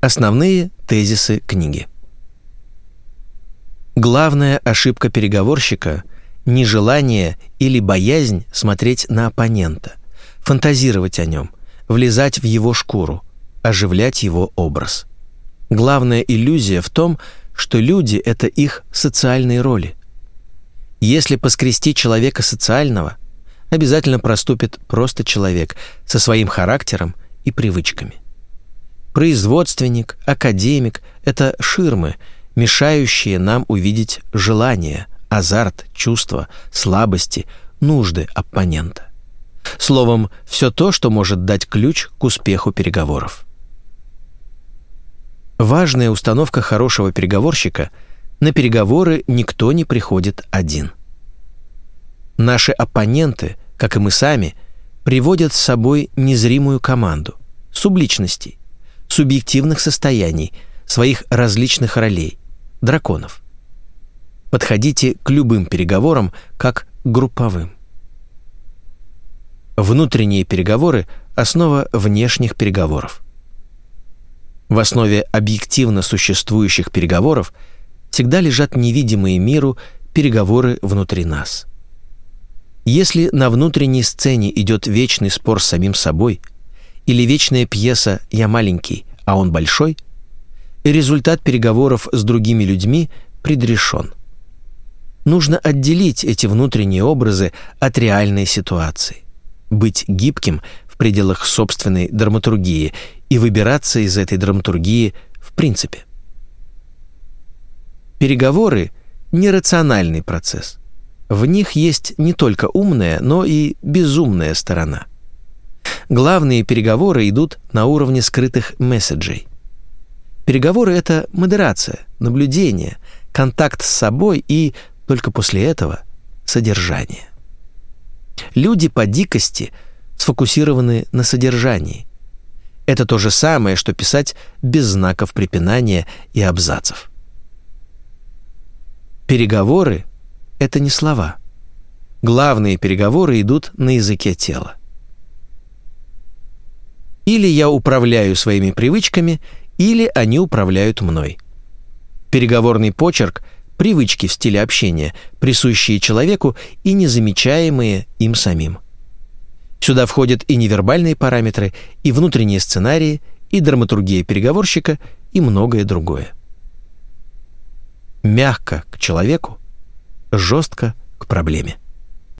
Основные тезисы книги. Главная ошибка переговорщика – нежелание или боязнь смотреть на оппонента, фантазировать о нем, влезать в его шкуру, оживлять его образ. Главная иллюзия в том, что люди – это их социальные роли. Если поскрести человека социального, обязательно проступит просто человек со своим характером и привычками. Производственник, академик – это ширмы, мешающие нам увидеть желания, азарт, чувства, слабости, нужды оппонента. Словом, все то, что может дать ключ к успеху переговоров. Важная установка хорошего переговорщика – на переговоры никто не приходит один. Наши оппоненты, как и мы сами, приводят с собой незримую команду, субличностей, субъективных состояний, своих различных ролей, драконов. Подходите к любым переговорам как групповым. Внутренние переговоры – основа внешних переговоров. В основе объективно существующих переговоров всегда лежат невидимые миру переговоры внутри нас. Если на внутренней сцене идет вечный спор с самим собой или вечная пьеса «Я маленький, а он большой», результат переговоров с другими людьми предрешен. Нужно отделить эти внутренние образы от реальной ситуации быть гибким в пределах собственной драматургии и выбираться из этой драматургии в принципе. Переговоры – нерациональный процесс. В них есть не только умная, но и безумная сторона. Главные переговоры идут на уровне скрытых месседжей. Переговоры – это модерация, наблюдение, контакт с собой и, только после этого, содержание. Люди по дикости сфокусированы на содержании. Это то же самое, что писать без знаков препинания и абзацев. Переговоры — это не слова. Главные переговоры идут на языке тела. Или я управляю своими привычками, или они управляют мной. Переговорный почерк — привычки в стиле общения, присущие человеку и незамечаемые им самим. Сюда входят и невербальные параметры, и внутренние сценарии, и драматургия переговорщика, и многое другое. Мягко к человеку, жестко к проблеме.